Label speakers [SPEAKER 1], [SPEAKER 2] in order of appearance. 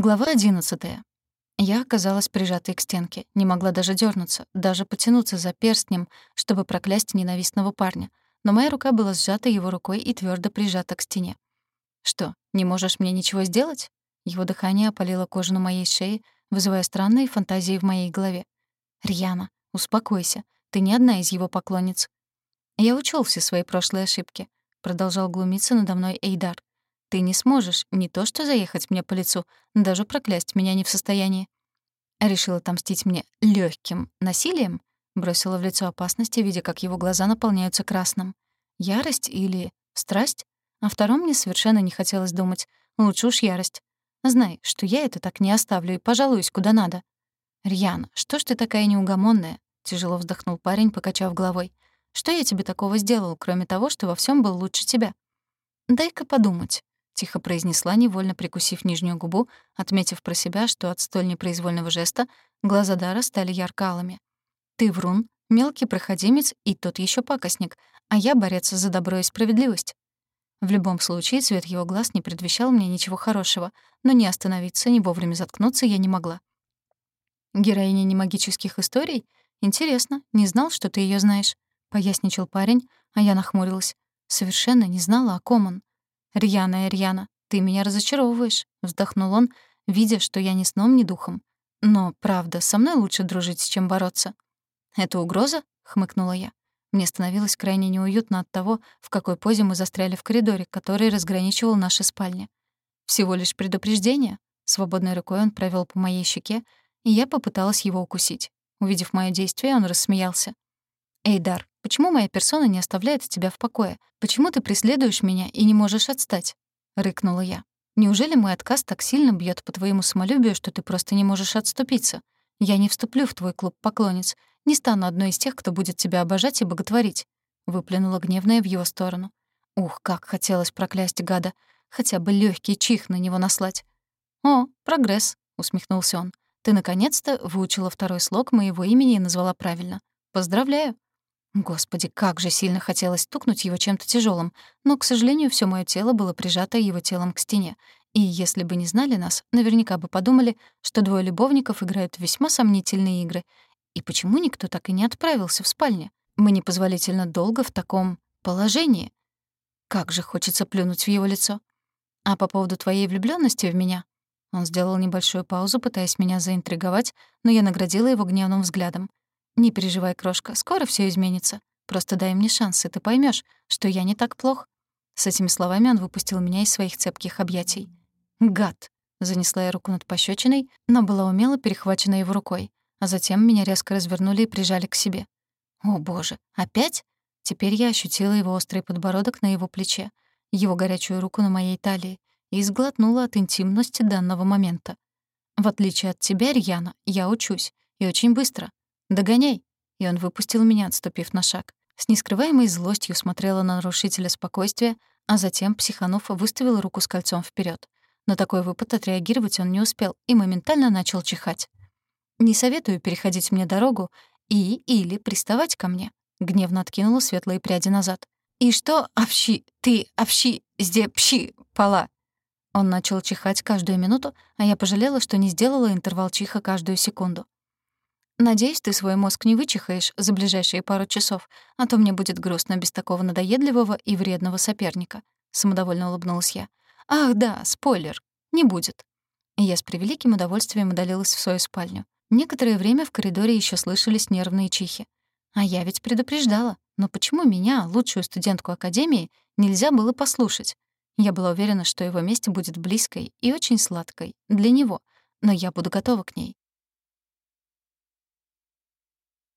[SPEAKER 1] Глава 11. Я оказалась прижатой к стенке, не могла даже дернуться, даже потянуться за перстнем, чтобы проклясть ненавистного парня. Но моя рука была сжата его рукой и твердо прижата к стене. «Что, не можешь мне ничего сделать?» Его дыхание опалило кожу на моей шее, вызывая странные фантазии в моей голове. «Рьяна, успокойся. Ты не одна из его поклонниц». «Я учел все свои прошлые ошибки», — продолжал глумиться надо мной Эйдар. Ты не сможешь не то что заехать мне по лицу, даже проклясть меня не в состоянии. Решил отомстить мне легким насилием? Бросила в лицо опасности, видя, как его глаза наполняются красным. Ярость или страсть? О втором мне совершенно не хотелось думать. Лучше уж ярость. Знай, что я это так не оставлю и пожалуюсь куда надо. «Рьяна, что ж ты такая неугомонная?» — тяжело вздохнул парень, покачав головой. «Что я тебе такого сделал, кроме того, что во всем был лучше тебя?» «Дай-ка подумать», тихо произнесла, невольно прикусив нижнюю губу, отметив про себя, что от столь непроизвольного жеста глаза Дара стали ярко-алыми. «Ты врун, мелкий проходимец и тот еще пакостник, а я борец за добро и справедливость». В любом случае, цвет его глаз не предвещал мне ничего хорошего, но ни остановиться, ни вовремя заткнуться я не могла. «Героиня немагических историй? Интересно, не знал, что ты ее знаешь», — поясничал парень, а я нахмурилась. Совершенно не знала, о ком он. «Рьяна, Рьяна, ты меня разочаровываешь», — вздохнул он, видя, что я ни сном, ни духом. «Но, правда, со мной лучше дружить, чем бороться». «Это угроза?» — хмыкнула я. Мне становилось крайне неуютно от того, в какой позе мы застряли в коридоре, который разграничивал наши спальни. «Всего лишь предупреждение?» Свободной рукой он провел по моей щеке, и я попыталась его укусить. Увидев моё действие, он рассмеялся. «Эйдар, почему моя персона не оставляет тебя в покое? Почему ты преследуешь меня и не можешь отстать?» — рыкнула я. «Неужели мой отказ так сильно бьет по твоему самолюбию, что ты просто не можешь отступиться? Я не вступлю в твой клуб поклонниц, не стану одной из тех, кто будет тебя обожать и боготворить», — выплюнула гневная в его сторону. Ух, как хотелось проклясть гада, хотя бы легкий чих на него наслать. «О, прогресс», — усмехнулся он. «Ты наконец-то выучила второй слог моего имени и назвала правильно. Поздравляю». Господи, как же сильно хотелось стукнуть его чем-то тяжелым, но, к сожалению, все мое тело было прижато его телом к стене. И если бы не знали нас, наверняка бы подумали, что двое любовников играют весьма сомнительные игры. И почему никто так и не отправился в спальню? Мы непозволительно долго в таком положении. Как же хочется плюнуть в его лицо. А по поводу твоей влюблённости в меня? Он сделал небольшую паузу, пытаясь меня заинтриговать, но я наградила его гневным взглядом. «Не переживай, крошка, скоро все изменится. Просто дай мне шанс, и ты поймешь, что я не так плох». С этими словами он выпустил меня из своих цепких объятий. «Гад!» — занесла я руку над пощечиной, но была умело перехвачена его рукой, а затем меня резко развернули и прижали к себе. «О, боже, опять?» Теперь я ощутила его острый подбородок на его плече, его горячую руку на моей талии и сглотнула от интимности данного момента. В отличие от тебя, Рьяна, я учусь, и очень быстро. «Догоняй!» И он выпустил меня, отступив на шаг. С нескрываемой злостью смотрела на нарушителя спокойствия, а затем, психанув, выставил руку с кольцом вперед. На такой выпад отреагировать он не успел и моментально начал чихать. «Не советую переходить мне дорогу и или приставать ко мне», — гневно откинула светлые пряди назад. «И что, общи, ты, общи, зде, пщи, пола?» Он начал чихать каждую минуту, а я пожалела, что не сделала интервал чиха каждую секунду. Надеюсь, ты свой мозг не вычихаешь за ближайшие пару часов, а то мне будет грустно без такого надоедливого и вредного соперника», — самодовольно улыбнулась я. «Ах, да, спойлер. Не будет». Я с превеликим удовольствием удалилась в свою спальню. Некоторое время в коридоре еще слышались нервные чихи. А я ведь предупреждала. Но почему меня, лучшую студентку академии, нельзя было послушать? Я была уверена, что его месть будет близкой и очень сладкой для него, но я буду готова к ней.